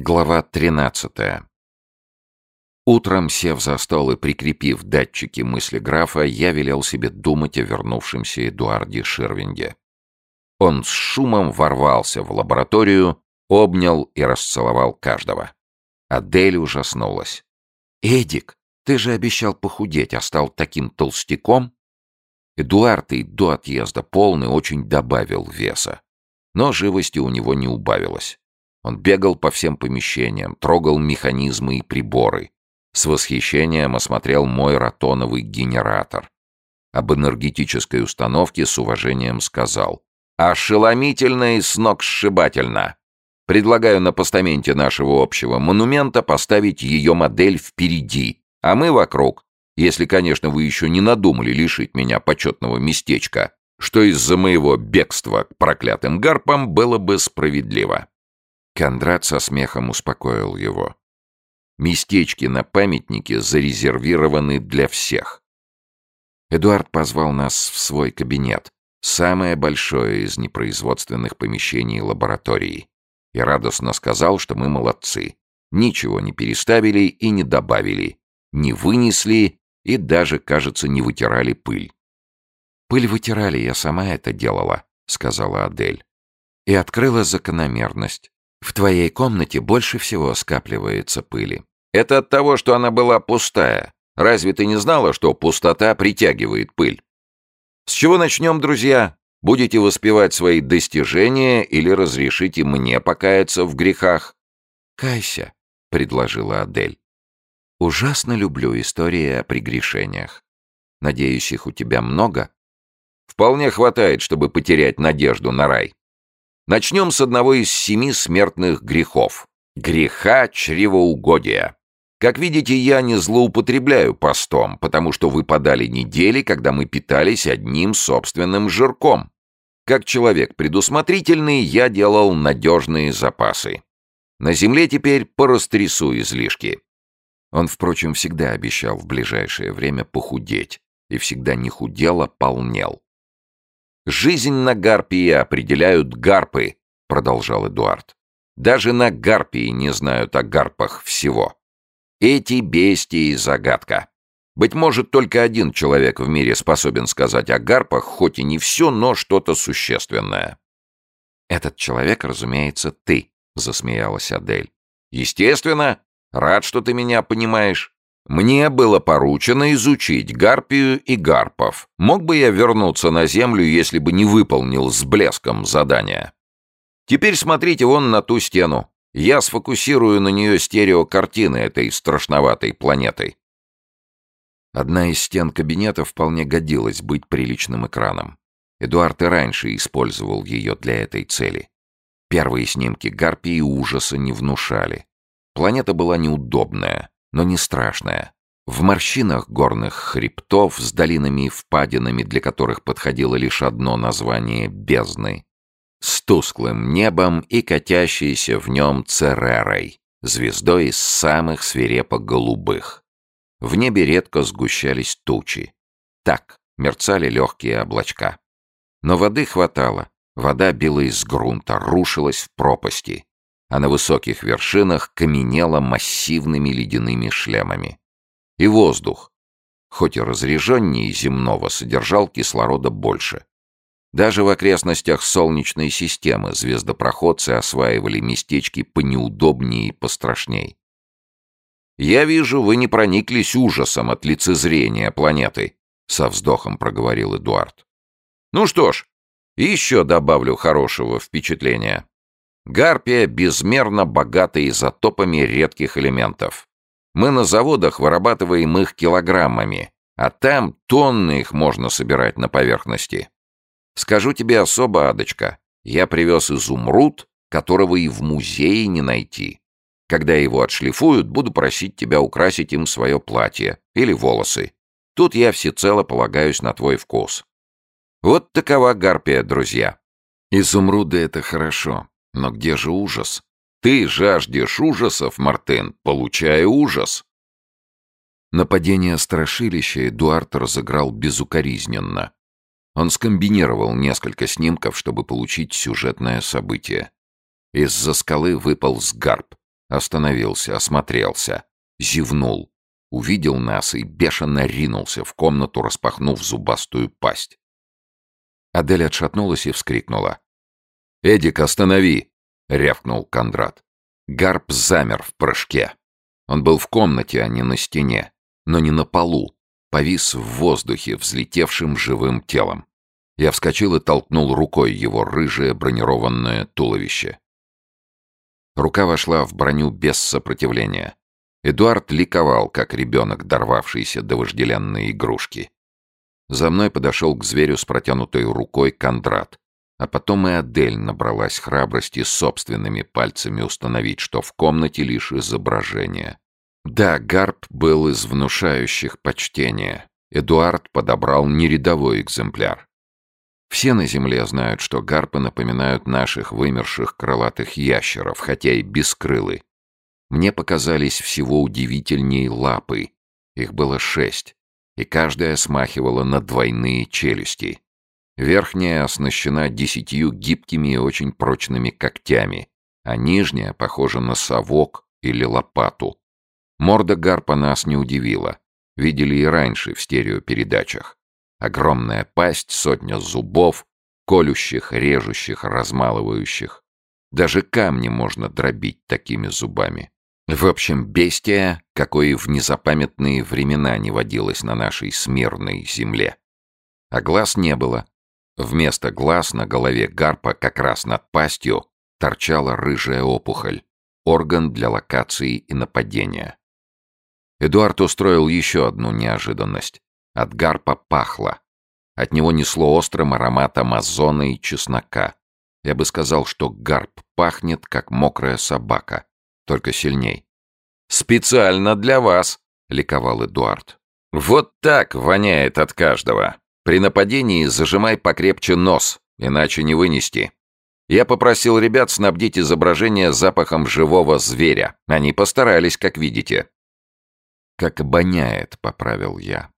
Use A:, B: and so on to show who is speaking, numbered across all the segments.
A: Глава 13. Утром, сев за стол и прикрепив датчики мысли графа, я велел себе думать о вернувшемся Эдуарде Ширвинге. Он с шумом ворвался в лабораторию, обнял и расцеловал каждого. Адель ужаснулась. «Эдик, ты же обещал похудеть, а стал таким толстяком?» Эдуард и до отъезда полный очень добавил веса. Но живости у него не убавилось. Он бегал по всем помещениям, трогал механизмы и приборы. С восхищением осмотрел мой ротоновый генератор. Об энергетической установке с уважением сказал. «Ошеломительно и сногсшибательно! Предлагаю на постаменте нашего общего монумента поставить ее модель впереди, а мы вокруг, если, конечно, вы еще не надумали лишить меня почетного местечка, что из-за моего бегства к проклятым гарпам было бы справедливо». Кондрат со смехом успокоил его. Местечки на памятнике зарезервированы для всех. Эдуард позвал нас в свой кабинет, самое большое из непроизводственных помещений лаборатории, и радостно сказал, что мы молодцы. Ничего не переставили и не добавили, не вынесли и даже, кажется, не вытирали пыль. «Пыль вытирали, я сама это делала», — сказала Адель. И открыла закономерность. В твоей комнате больше всего скапливается пыли. Это от того, что она была пустая. Разве ты не знала, что пустота притягивает пыль? С чего начнем, друзья? Будете воспевать свои достижения или разрешите мне покаяться в грехах? Кайся, предложила Адель. Ужасно люблю истории о прегрешениях. Надеюсь, их у тебя много? Вполне хватает, чтобы потерять надежду на рай. Начнем с одного из семи смертных грехов — греха чревоугодия. Как видите, я не злоупотребляю постом, потому что выпадали недели, когда мы питались одним собственным жирком. Как человек предусмотрительный, я делал надежные запасы. На земле теперь порастрясу излишки. Он, впрочем, всегда обещал в ближайшее время похудеть, и всегда не худел, а полнел. «Жизнь на Гарпии определяют гарпы», — продолжал Эдуард. «Даже на Гарпии не знают о гарпах всего. Эти бестии — загадка. Быть может, только один человек в мире способен сказать о гарпах, хоть и не все, но что-то существенное». «Этот человек, разумеется, ты», — засмеялась Адель. «Естественно. Рад, что ты меня понимаешь. Мне было поручено изучить гарпию и гарпов. Мог бы я вернуться на Землю, если бы не выполнил с блеском задание? Теперь смотрите вон на ту стену. Я сфокусирую на нее стереокартины этой страшноватой планеты. Одна из стен кабинета вполне годилась быть приличным экраном. Эдуард и раньше использовал ее для этой цели. Первые снимки гарпии ужаса не внушали. Планета была неудобная, но не страшная. В морщинах горных хребтов с долинами и впадинами, для которых подходило лишь одно название «бездны», с тусклым небом и катящейся в нем Церерой, звездой из самых свирепо-голубых. В небе редко сгущались тучи. Так мерцали легкие облачка. Но воды хватало. Вода била из грунта, рушилась в пропасти а на высоких вершинах каменело массивными ледяными шлемами. И воздух, хоть и разреженнее земного, содержал кислорода больше. Даже в окрестностях Солнечной системы звездопроходцы осваивали местечки понеудобнее и пострашней. «Я вижу, вы не прониклись ужасом от лицезрения планеты», — со вздохом проговорил Эдуард. «Ну что ж, еще добавлю хорошего впечатления. Гарпия безмерно богата изотопами редких элементов. Мы на заводах вырабатываем их килограммами, а там тонны их можно собирать на поверхности. Скажу тебе особо, Адочка, я привез изумруд, которого и в музее не найти. Когда его отшлифуют, буду просить тебя украсить им свое платье или волосы. Тут я всецело полагаюсь на твой вкус. Вот такова гарпия, друзья. Изумруды — это хорошо. Но где же ужас? Ты жаждешь ужасов, Мартын, получая ужас. Нападение страшилища Эдуард разыграл безукоризненно. Он скомбинировал несколько снимков, чтобы получить сюжетное событие. Из-за скалы выпал сгарб. Остановился, осмотрелся, зевнул, увидел нас и бешено ринулся в комнату, распахнув зубастую пасть. Адель отшатнулась и вскрикнула. «Эдик, останови!» — рявкнул Кондрат. Гарп замер в прыжке. Он был в комнате, а не на стене, но не на полу. Повис в воздухе, взлетевшим живым телом. Я вскочил и толкнул рукой его рыжее бронированное туловище. Рука вошла в броню без сопротивления. Эдуард ликовал, как ребенок, дорвавшийся до вожделенной игрушки. За мной подошел к зверю с протянутой рукой Кондрат. А потом и Адель набралась храбрости собственными пальцами установить, что в комнате лишь изображение. Да, Гарп был из внушающих почтения. Эдуард подобрал нерядовой экземпляр. Все на Земле знают, что гарпы напоминают наших вымерших крылатых ящеров, хотя и бескрылы. Мне показались всего удивительней лапы. Их было шесть, и каждая смахивала на двойные челюсти. Верхняя оснащена десятью гибкими и очень прочными когтями, а нижняя похожа на совок или лопату. Морда гарпа нас не удивила. Видели и раньше в стереопередачах. Огромная пасть, сотня зубов, колющих, режущих, размалывающих. Даже камни можно дробить такими зубами. В общем, бестия, какой в незапамятные времена не водилось на нашей смирной земле. А глаз не было. Вместо глаз на голове гарпа как раз над пастью торчала рыжая опухоль, орган для локации и нападения. Эдуард устроил еще одну неожиданность. От гарпа пахло. От него несло острым ароматом озона и чеснока. Я бы сказал, что гарп пахнет, как мокрая собака, только сильней. «Специально для вас!» — ликовал Эдуард. «Вот так воняет от каждого. При нападении зажимай покрепче нос, иначе не вынести. Я попросил ребят снабдить изображение запахом живого зверя. Они постарались, как видите». «Как обоняет», — поправил я.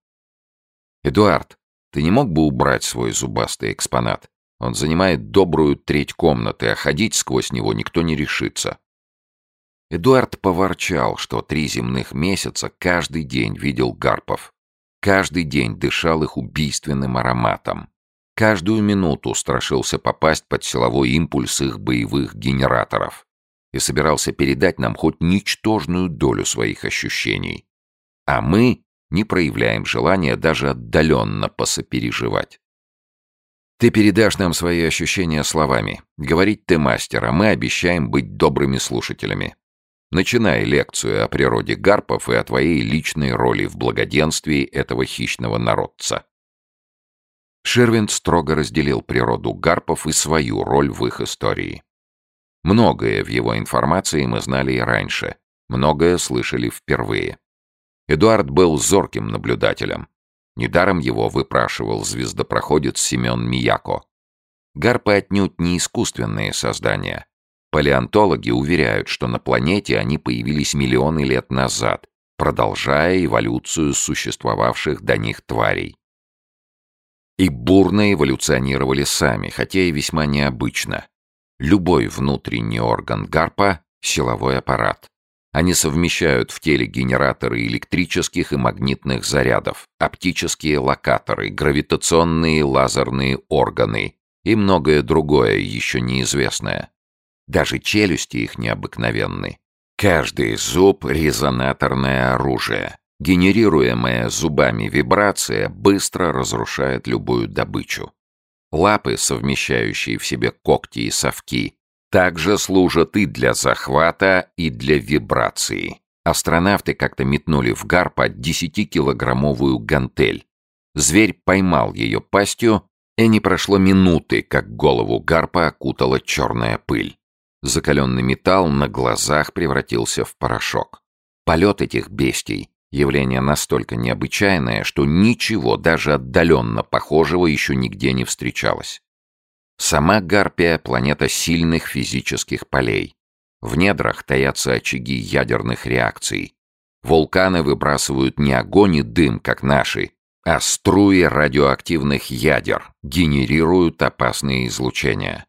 A: «Эдуард, ты не мог бы убрать свой зубастый экспонат? Он занимает добрую треть комнаты, а ходить сквозь него никто не решится». Эдуард поворчал, что три земных месяца каждый день видел гарпов. Каждый день дышал их убийственным ароматом. Каждую минуту страшился попасть под силовой импульс их боевых генераторов и собирался передать нам хоть ничтожную долю своих ощущений. А мы не проявляем желания даже отдаленно посопереживать. Ты передашь нам свои ощущения словами. Говорить ты мастер, а мы обещаем быть добрыми слушателями. Начинай лекцию о природе гарпов и о твоей личной роли в благоденствии этого хищного народца. Шервинд строго разделил природу гарпов и свою роль в их истории. Многое в его информации мы знали и раньше, многое слышали впервые. Эдуард был зорким наблюдателем. Недаром его выпрашивал звездопроходец Семен Мияко. Гарпы отнюдь не искусственные создания. Палеонтологи уверяют, что на планете они появились миллионы лет назад, продолжая эволюцию существовавших до них тварей. И бурно эволюционировали сами, хотя и весьма необычно. Любой внутренний орган гарпа — силовой аппарат. Они совмещают в теле генераторы электрических и магнитных зарядов, оптические локаторы, гравитационные лазерные органы и многое другое, еще неизвестное. Даже челюсти их необыкновенны. Каждый зуб — резонаторное оружие. Генерируемая зубами вибрация быстро разрушает любую добычу. Лапы, совмещающие в себе когти и совки, также служат и для захвата, и для вибрации. Астронавты как-то метнули в гарпа 10-килограммовую гантель. Зверь поймал ее пастью, и не прошло минуты, как голову гарпа окутала черная пыль. Закаленный металл на глазах превратился в порошок. Полет этих бестий — явление настолько необычайное, что ничего даже отдаленно похожего еще нигде не встречалось. Сама Гарпия — планета сильных физических полей. В недрах таятся очаги ядерных реакций. Вулканы выбрасывают не огонь и дым, как наши, а струи радиоактивных ядер, генерируют опасные излучения.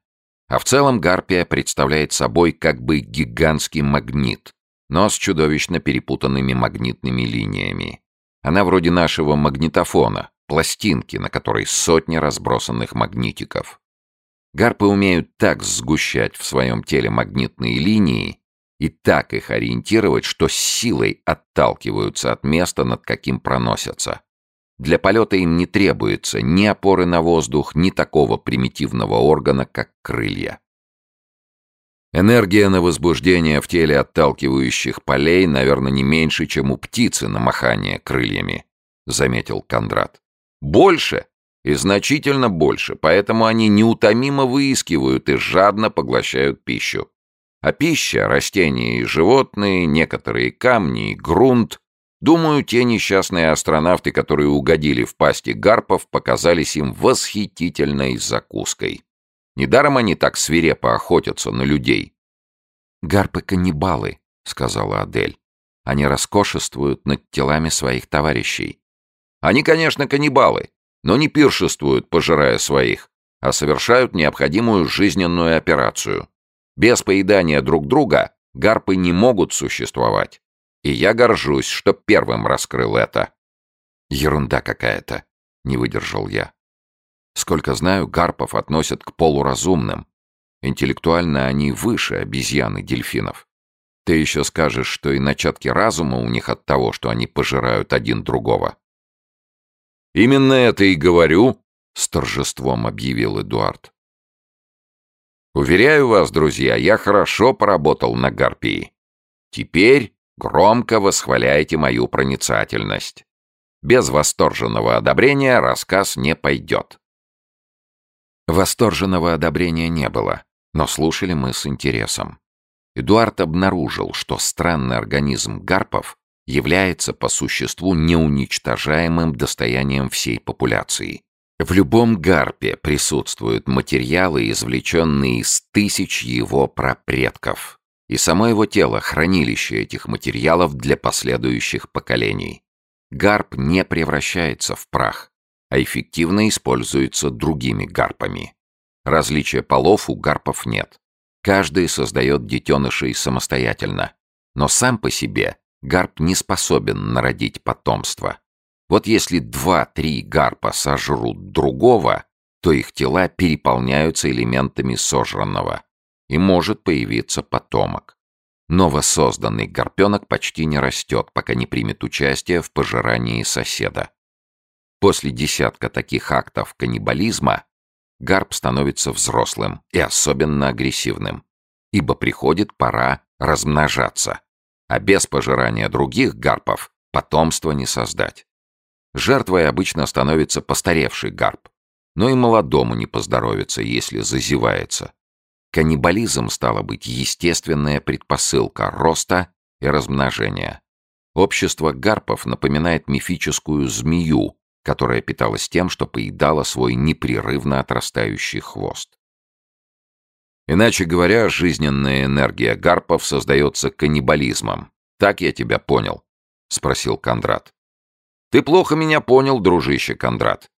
A: А в целом гарпия представляет собой как бы гигантский магнит, но с чудовищно перепутанными магнитными линиями. Она вроде нашего магнитофона, пластинки, на которой сотни разбросанных магнитиков. Гарпы умеют так сгущать в своем теле магнитные линии и так их ориентировать, что силой отталкиваются от места, над каким проносятся. Для полета им не требуется ни опоры на воздух, ни такого примитивного органа, как крылья. Энергия на возбуждение в теле отталкивающих полей, наверное, не меньше, чем у птицы на махание крыльями, заметил Кондрат. Больше и значительно больше, поэтому они неутомимо выискивают и жадно поглощают пищу. А пища, растения и животные, некоторые камни и грунт Думаю, те несчастные астронавты, которые угодили в пасти гарпов, показались им восхитительной закуской. Недаром они так свирепо охотятся на людей.
B: «Гарпы-каннибалы», — сказала Адель. «Они роскошествуют над телами своих товарищей».
A: «Они, конечно, каннибалы, но не пиршествуют, пожирая своих, а совершают необходимую жизненную операцию. Без поедания друг друга гарпы не могут существовать. И я горжусь, что первым раскрыл это.
B: Ерунда какая-то, не выдержал я. Сколько знаю, гарпов относят к полуразумным. Интеллектуально они выше обезьян и дельфинов. Ты еще скажешь, что и начатки разума у них от того, что они пожирают один другого.
A: «Именно это и говорю», — с торжеством объявил Эдуард. «Уверяю вас, друзья, я хорошо поработал на Гарпии. Теперь Громко восхваляйте мою проницательность. Без восторженного одобрения рассказ не пойдет.
B: Восторженного одобрения не было, но слушали мы с интересом. Эдуард обнаружил, что странный организм гарпов является по существу неуничтожаемым достоянием всей популяции. В любом гарпе присутствуют материалы, извлеченные из тысяч его прапредков, и само его тело — хранилище этих материалов для последующих поколений. Гарп не превращается в прах, а эффективно используется другими гарпами. Различия полов у гарпов нет. Каждый создает детенышей самостоятельно. Но сам по себе гарп не способен народить потомство. Вот если два-три гарпа сожрут другого, то их тела переполняются элементами сожранного и может появиться потомок. Новосозданный гарпенок почти не растет, пока не примет участие в пожирании соседа. После десятка таких актов каннибализма гарп становится взрослым и особенно агрессивным, ибо приходит пора размножаться, а без пожирания других гарпов потомство не создать. Жертвой обычно становится постаревший гарп, но и молодому не поздоровится, если зазевается. Каннибализм стало быть естественная предпосылка роста и размножения. Общество гарпов напоминает мифическую змею, которая питалась тем, что поедала свой непрерывно отрастающий хвост.
A: Иначе говоря, жизненная энергия гарпов создается каннибализмом. Так я тебя понял? Спросил Кондрат. Ты плохо меня понял, дружище Кондрат.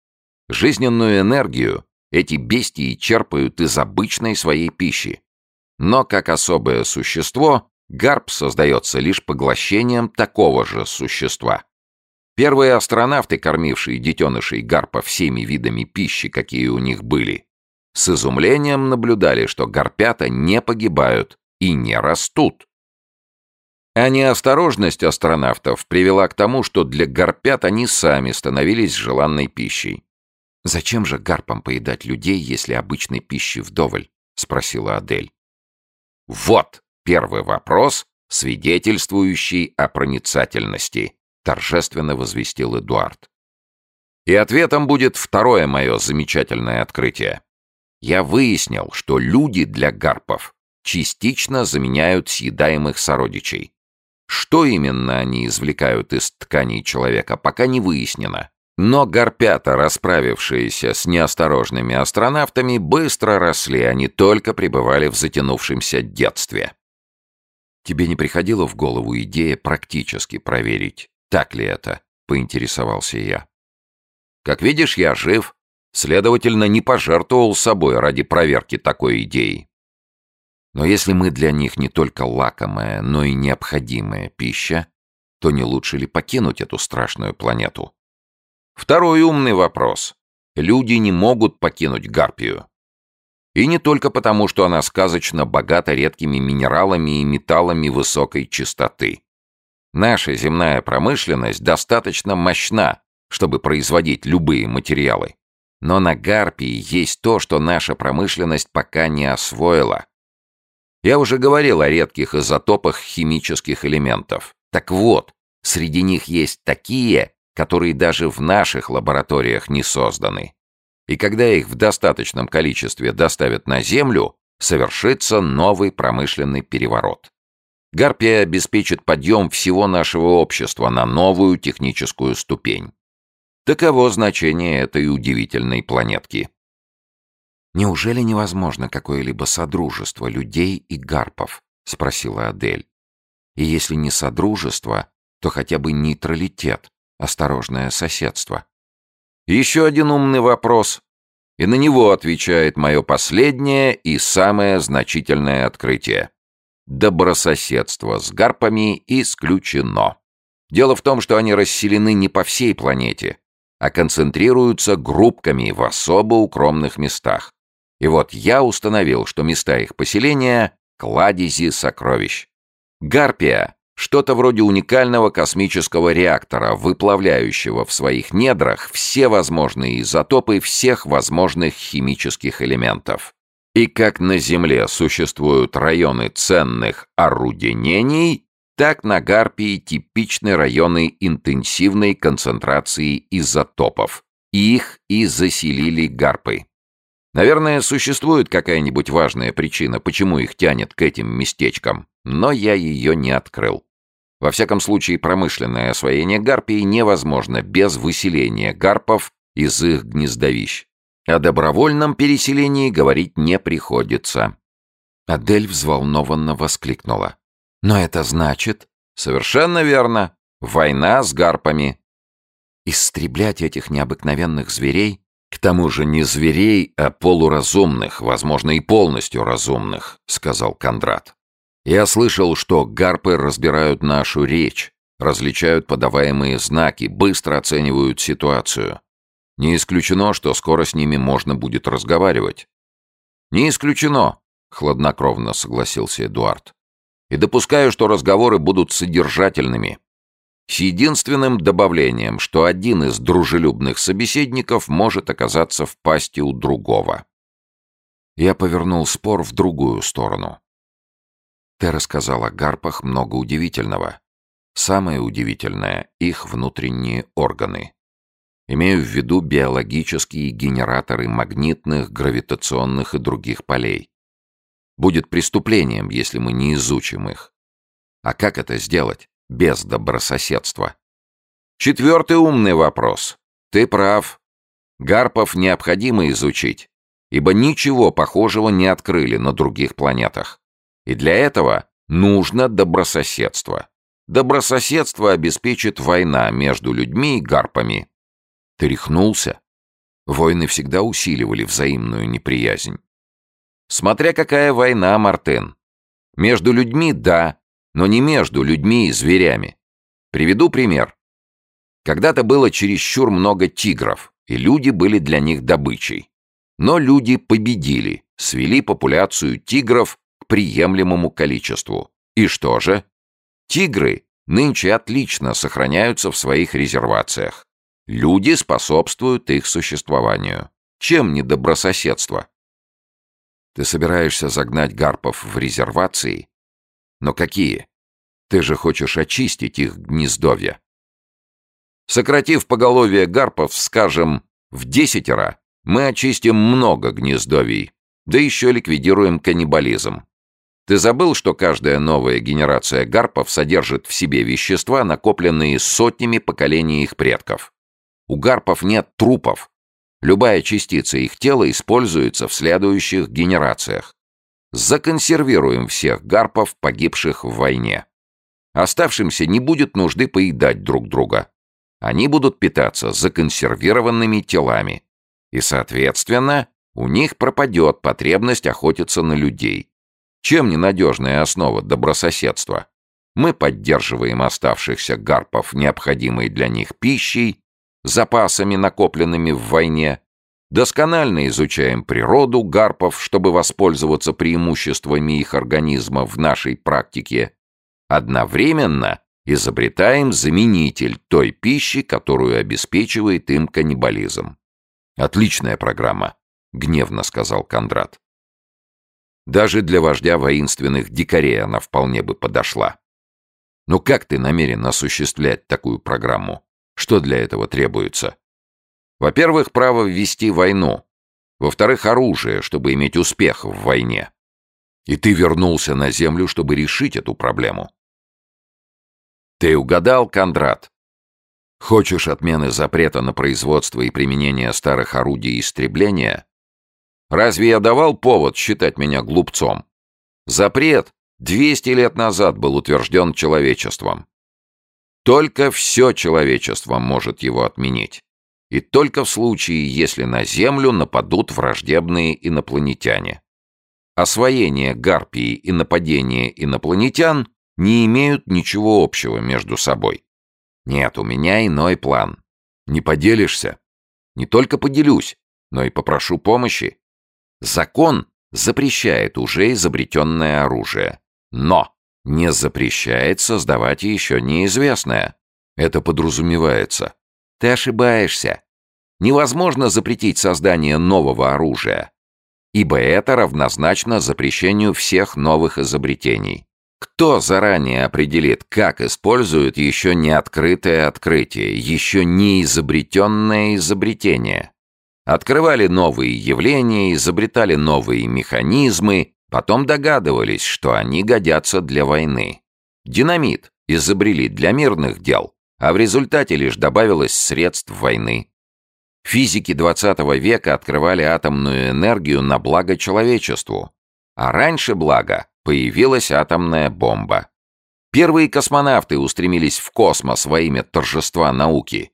A: Жизненную энергию эти бестии черпают из обычной своей пищи. Но как особое существо, гарп создается лишь поглощением такого же существа. Первые астронавты, кормившие детенышей гарпа всеми видами пищи, какие у них были, с изумлением наблюдали, что гарпята не погибают и не растут. А неосторожность астронавтов привела к тому, что для гарпят они сами становились желанной пищей.
B: «Зачем же гарпам поедать людей, если обычной пищи вдоволь?» — спросила Адель.
A: «Вот первый вопрос, свидетельствующий о проницательности», — торжественно возвестил Эдуард. «И ответом будет второе мое замечательное открытие. Я выяснил, что люди для гарпов частично заменяют съедаемых сородичей. Что именно они извлекают из тканей человека, пока не выяснено. Но горпята, расправившиеся с неосторожными астронавтами, быстро росли, они только пребывали в затянувшемся детстве.
B: «Тебе не приходила в голову идея практически проверить, так ли это?» — поинтересовался я.
A: «Как видишь, я жив, Следовательно, не пожертвовал собой ради проверки такой идеи. Но если мы для них не только лакомая, но и необходимая пища, то не лучше ли покинуть эту страшную планету? Второй умный вопрос. Люди не могут покинуть Гарпию. И не только потому, что она сказочно богата редкими минералами и металлами высокой чистоты. Наша земная промышленность достаточно мощна, чтобы производить любые материалы. Но на Гарпии есть то, что наша промышленность пока не освоила. Я уже говорил о редких изотопах химических элементов. Так вот, среди них есть такие, которые даже в наших лабораториях не созданы. И когда их в достаточном количестве доставят на Землю, совершится новый промышленный переворот. Гарпия обеспечит подъем всего нашего общества на новую техническую ступень. Таково значение этой удивительной планетки.
B: «Неужели невозможно какое-либо содружество людей и гарпов?» — спросила Адель. «И если не содружество, то хотя бы нейтралитет, осторожное соседство».
A: Еще один умный вопрос, и на него отвечает мое последнее и самое значительное открытие. Добрососедство с гарпами исключено. Дело в том, что они расселены не по всей планете, а концентрируются группками в особо укромных местах. И вот я установил, что места их поселения — кладези сокровищ. Гарпия — что-то вроде уникального космического реактора, выплавляющего в своих недрах все возможные изотопы всех возможных химических элементов. И как на Земле существуют районы ценных оруденений, так на Гарпии типичны районы интенсивной концентрации изотопов. Их и заселили гарпы. Наверное, существует какая-нибудь важная причина, почему их тянет к этим местечкам, но я ее не открыл. Во всяком случае, промышленное освоение гарпии невозможно без выселения гарпов из их гнездовищ. О добровольном переселении говорить не приходится.
B: Адель взволнованно воскликнула. Но это значит...
A: Совершенно верно. Война с гарпами.
B: Истреблять этих необыкновенных зверей?
A: К тому же не зверей, а полуразумных, возможно, и полностью разумных, сказал Кондрат. Я слышал, что гарпы разбирают нашу речь, различают подаваемые знаки, быстро оценивают ситуацию. Не исключено, что скоро с ними можно будет разговаривать. Не исключено, хладнокровно согласился Эдуард и допускаю, что разговоры будут содержательными. С единственным добавлением, что один из дружелюбных собеседников может оказаться в пасти у другого.
B: Я повернул спор в другую сторону. Ты рассказал о гарпах много удивительного. Самое удивительное — их внутренние органы. Имею в виду биологические генераторы магнитных, гравитационных и других полей. Будет преступлением, если мы не изучим их. А как это сделать без добрососедства?
A: Четвертый умный вопрос. Ты прав. Гарпов необходимо изучить, ибо ничего похожего не открыли на других планетах. И для этого нужно добрососедство. Добрососедство обеспечит война между людьми и гарпами.
B: Ты рехнулся? Войны всегда усиливали взаимную неприязнь.
A: Смотря какая война, Мартын. Между людьми — да, но не между людьми и зверями. Приведу пример. Когда-то было чересчур много тигров, и люди были для них добычей. Но люди победили, свели популяцию тигров приемлемому количеству. И что же? Тигры нынче отлично сохраняются в своих резервациях. Люди способствуют их существованию. Чем не добрососедство?
B: Ты собираешься загнать гарпов в резервации? Но какие? Ты же хочешь очистить их гнездовья.
A: Сократив поголовье гарпов, скажем, в десятеро, мы очистим много гнездовий, да еще ликвидируем каннибализм. Ты забыл, что каждая новая генерация гарпов содержит в себе вещества, накопленные сотнями поколений их предков? У гарпов нет трупов, Любая частица их тела используется в следующих генерациях. Законсервируем всех гарпов, погибших в войне. Оставшимся не будет нужды поедать друг друга. Они будут питаться законсервированными телами. И, соответственно, у них пропадет потребность охотиться на людей. Чем ненадежная основа добрососедства? Мы поддерживаем оставшихся гарпов необходимой для них пищей, запасами, накопленными в войне, досконально изучаем природу гарпов, чтобы воспользоваться преимуществами их организма в нашей практике, одновременно изобретаем заменитель той пищи, которую обеспечивает им каннибализм. «Отличная программа», — гневно сказал Кондрат. «Даже для вождя воинственных дикарей она вполне бы подошла. Но как ты намерен осуществлять такую программу? Что для этого требуется? Во-первых, право ввести войну. Во-вторых, оружие, чтобы иметь успех в войне. И ты вернулся на Землю, чтобы решить эту проблему. Ты угадал, Кондрат? Хочешь отмены запрета на производство и применение старых орудий истребления? Разве я давал повод считать меня глупцом? Запрет 200 лет назад был утвержден человечеством. Только все человечество может его отменить. И только в случае, если на Землю нападут враждебные инопланетяне. Освоение Гарпии и нападение инопланетян не имеют ничего общего между собой. Нет, у меня иной план. Не поделишься? Не только поделюсь, но и попрошу помощи. Закон запрещает уже изобретенное оружие, но не запрещает создавать еще неизвестное. Это подразумевается. Ты ошибаешься. Невозможно запретить создание нового оружия, ибо это равнозначно запрещению всех новых изобретений. Кто заранее определит, как используют еще не открытое открытие, еще не изобретенное изобретение? Открывали новые явления, изобретали новые механизмы, потом догадывались, что они годятся для войны. Динамит изобрели для мирных дел, а в результате лишь добавилось средств войны. Физики 20 века открывали атомную энергию на благо человечеству, а раньше благо появилась атомная бомба. Первые космонавты устремились в космос во имя торжества науки,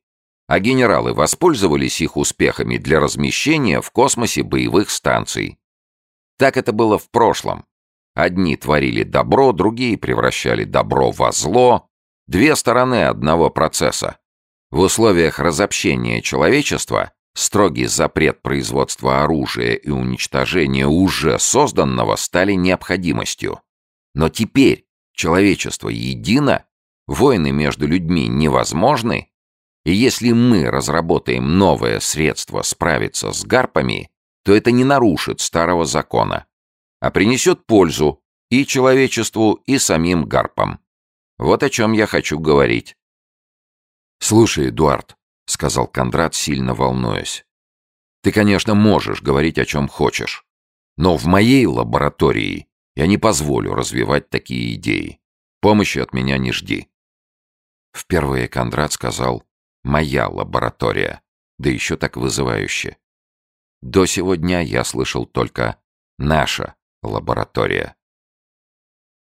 A: а генералы воспользовались их успехами для размещения в космосе боевых станций. Так это было в прошлом. Одни творили добро, другие превращали добро во зло. Две стороны одного процесса. В условиях разобщения человечества Строгий запрет производства оружия и уничтожения уже созданного стали необходимостью. Но теперь человечество едино, войны между людьми невозможны, и если мы разработаем новое средство справиться с гарпами, то это не нарушит старого закона, а принесет пользу и человечеству, и самим гарпам. Вот о чем я хочу говорить. Слушай, Эдуард, — сказал Кондрат, сильно волнуясь. «Ты, конечно, можешь говорить о чем хочешь, но в моей лаборатории я не позволю развивать такие идеи. Помощи от меня не жди». Впервые Кондрат сказал «моя лаборатория», да еще так вызывающе. До сего дня я слышал только «наша лаборатория».